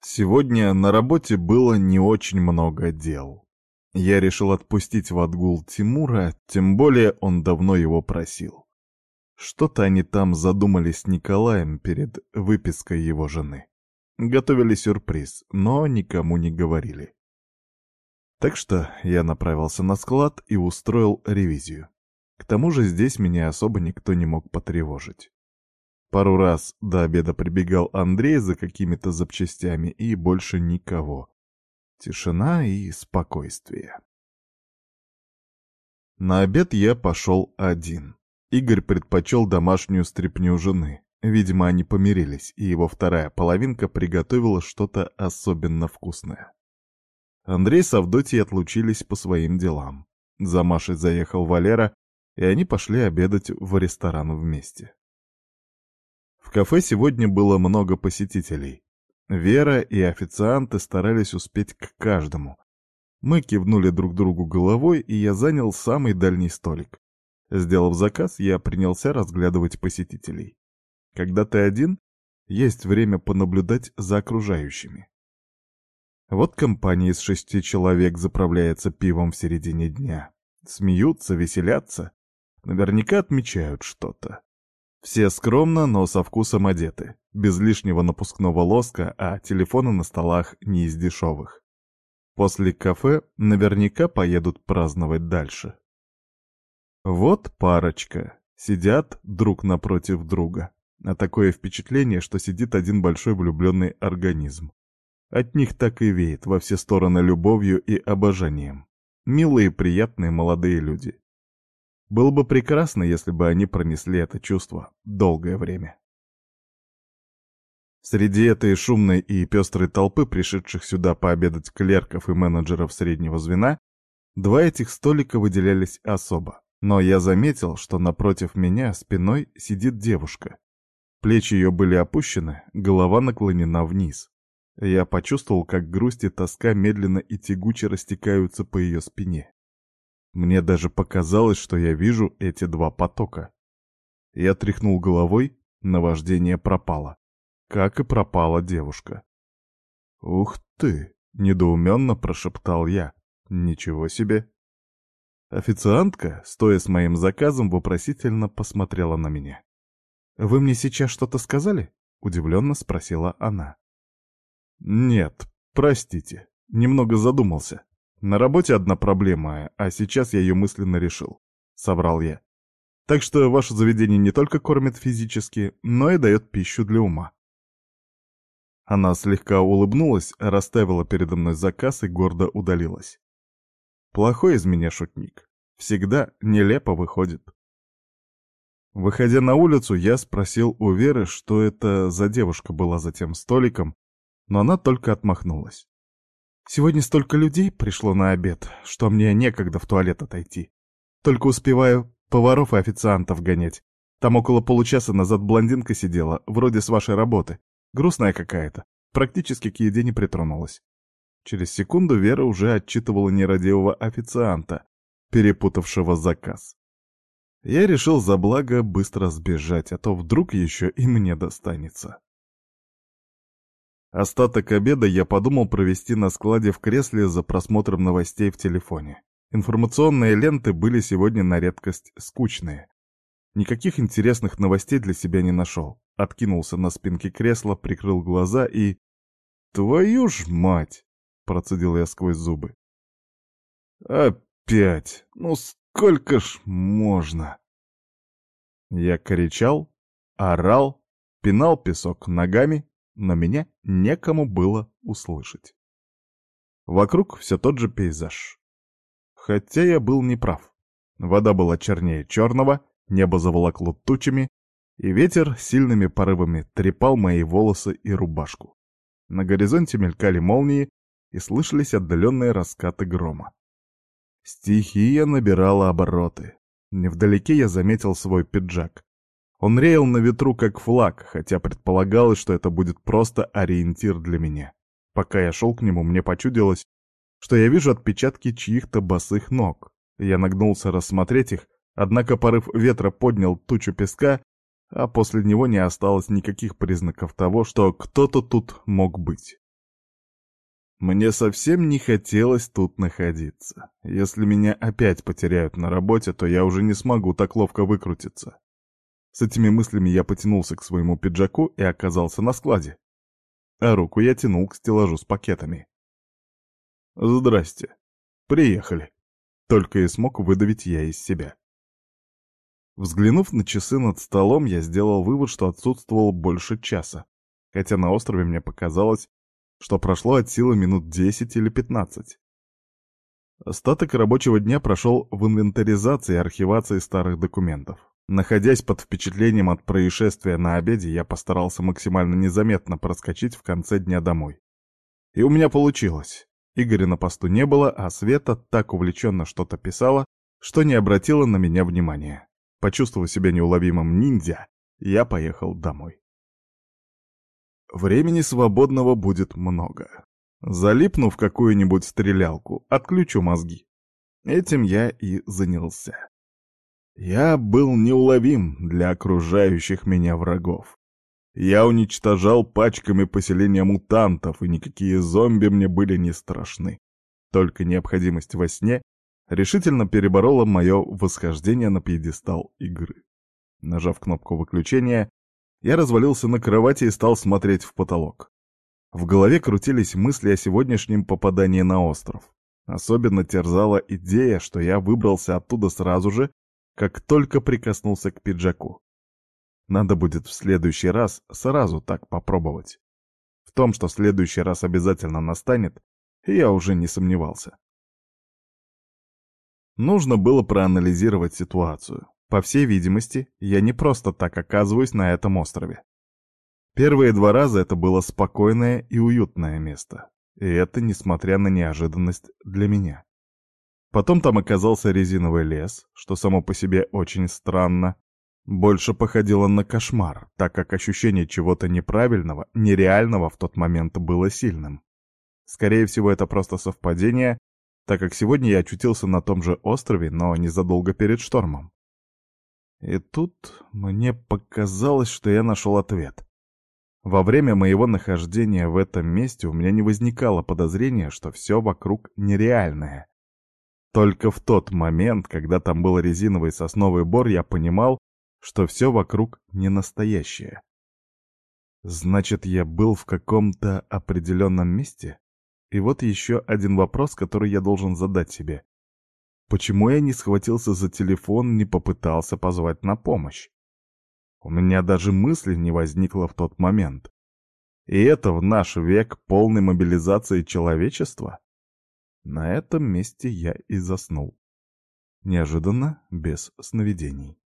Сегодня на работе было не очень много дел. Я решил отпустить в отгул Тимура, тем более он давно его просил. Что-то они там задумали с Николаем перед выпиской его жены. Готовили сюрприз, но никому не говорили. Так что я направился на склад и устроил ревизию. К тому же здесь меня особо никто не мог потревожить. Пару раз до обеда прибегал Андрей за какими-то запчастями и больше никого. Тишина и спокойствие. На обед я пошел один. Игорь предпочел домашнюю стряпню жены. Видимо, они помирились, и его вторая половинка приготовила что-то особенно вкусное. Андрей с Авдотьей отлучились по своим делам. За Машей заехал Валера, и они пошли обедать в ресторан вместе. В кафе сегодня было много посетителей. Вера и официанты старались успеть к каждому. Мы кивнули друг другу головой, и я занял самый дальний столик. Сделав заказ, я принялся разглядывать посетителей. Когда ты один, есть время понаблюдать за окружающими. Вот компания из шести человек заправляется пивом в середине дня. Смеются, веселятся. Наверняка отмечают что-то. Все скромно, но со вкусом одеты, без лишнего напускного лоска, а телефоны на столах не из дешевых. После кафе наверняка поедут праздновать дальше. Вот парочка. Сидят друг напротив друга. А такое впечатление, что сидит один большой влюбленный организм. От них так и веет во все стороны любовью и обожанием. Милые, приятные молодые люди. Было бы прекрасно, если бы они пронесли это чувство долгое время. Среди этой шумной и пестрой толпы, пришедших сюда пообедать клерков и менеджеров среднего звена, два этих столика выделялись особо. Но я заметил, что напротив меня спиной сидит девушка. Плечи ее были опущены, голова наклонена вниз. Я почувствовал, как грусть и тоска медленно и тягуче растекаются по ее спине. Мне даже показалось, что я вижу эти два потока. Я тряхнул головой, наваждение пропало. Как и пропала девушка. «Ух ты!» — недоуменно прошептал я. «Ничего себе!» Официантка, стоя с моим заказом, вопросительно посмотрела на меня. «Вы мне сейчас что-то сказали?» — удивленно спросила она. «Нет, простите, немного задумался. На работе одна проблема, а сейчас я ее мысленно решил», — соврал я. «Так что ваше заведение не только кормит физически, но и дает пищу для ума». Она слегка улыбнулась, расставила передо мной заказ и гордо удалилась. Плохой из меня шутник. Всегда нелепо выходит. Выходя на улицу, я спросил у Веры, что это за девушка была за тем столиком, но она только отмахнулась. Сегодня столько людей пришло на обед, что мне некогда в туалет отойти. Только успеваю поваров и официантов гонять. Там около получаса назад блондинка сидела, вроде с вашей работы. Грустная какая-то. Практически к еде не притронулась. Через секунду Вера уже отчитывала нерадивого официанта, перепутавшего заказ. Я решил за благо быстро сбежать, а то вдруг еще и мне достанется. Остаток обеда я подумал провести на складе в кресле за просмотром новостей в телефоне. Информационные ленты были сегодня на редкость скучные. Никаких интересных новостей для себя не нашел. Откинулся на спинке кресла, прикрыл глаза и... «Твою ж мать!» — процедил я сквозь зубы. «Опять! Ну сколько ж можно?» Я кричал, орал, пинал песок ногами, но меня некому было услышать. Вокруг все тот же пейзаж. Хотя я был неправ. Вода была чернее черного, небо заволокло тучами, и ветер сильными порывами трепал мои волосы и рубашку. На горизонте мелькали молнии, и слышались отдаленные раскаты грома. Стихия набирала обороты. Невдалеке я заметил свой пиджак. Он реял на ветру как флаг, хотя предполагалось, что это будет просто ориентир для меня. Пока я шел к нему, мне почудилось, что я вижу отпечатки чьих-то босых ног. Я нагнулся рассмотреть их, однако порыв ветра поднял тучу песка, а после него не осталось никаких признаков того, что кто-то тут мог быть. Мне совсем не хотелось тут находиться. Если меня опять потеряют на работе, то я уже не смогу так ловко выкрутиться. С этими мыслями я потянулся к своему пиджаку и оказался на складе. А руку я тянул к стеллажу с пакетами. «Здрасте. Приехали». Только и смог выдавить я из себя. Взглянув на часы над столом, я сделал вывод, что отсутствовал больше часа, хотя на острове мне показалось, что прошло от силы минут 10 или 15. Остаток рабочего дня прошел в инвентаризации и архивации старых документов. Находясь под впечатлением от происшествия на обеде, я постарался максимально незаметно проскочить в конце дня домой. И у меня получилось. Игоря на посту не было, а Света так увлеченно что-то писала, что не обратила на меня внимания. Почувствовав себя неуловимым ниндзя, я поехал домой. Времени свободного будет много. Залипну в какую-нибудь стрелялку, отключу мозги. Этим я и занялся. Я был неуловим для окружающих меня врагов. Я уничтожал пачками поселения мутантов, и никакие зомби мне были не страшны. Только необходимость во сне решительно переборола мое восхождение на пьедестал игры. Нажав кнопку выключения, я развалился на кровати и стал смотреть в потолок. В голове крутились мысли о сегодняшнем попадании на остров. Особенно терзала идея, что я выбрался оттуда сразу же, как только прикоснулся к пиджаку. Надо будет в следующий раз сразу так попробовать. В том, что следующий раз обязательно настанет, я уже не сомневался. Нужно было проанализировать ситуацию. По всей видимости, я не просто так оказываюсь на этом острове. Первые два раза это было спокойное и уютное место. И это несмотря на неожиданность для меня. Потом там оказался резиновый лес, что само по себе очень странно. Больше походило на кошмар, так как ощущение чего-то неправильного, нереального в тот момент было сильным. Скорее всего, это просто совпадение, так как сегодня я очутился на том же острове, но незадолго перед штормом. И тут мне показалось, что я нашел ответ. Во время моего нахождения в этом месте у меня не возникало подозрения, что все вокруг нереальное. Только в тот момент, когда там был резиновый сосновый бор, я понимал, что все вокруг не настоящее. Значит, я был в каком-то определенном месте? И вот еще один вопрос, который я должен задать себе. Почему я не схватился за телефон, не попытался позвать на помощь? У меня даже мысли не возникло в тот момент. И это в наш век полной мобилизации человечества? На этом месте я и заснул. Неожиданно, без сновидений.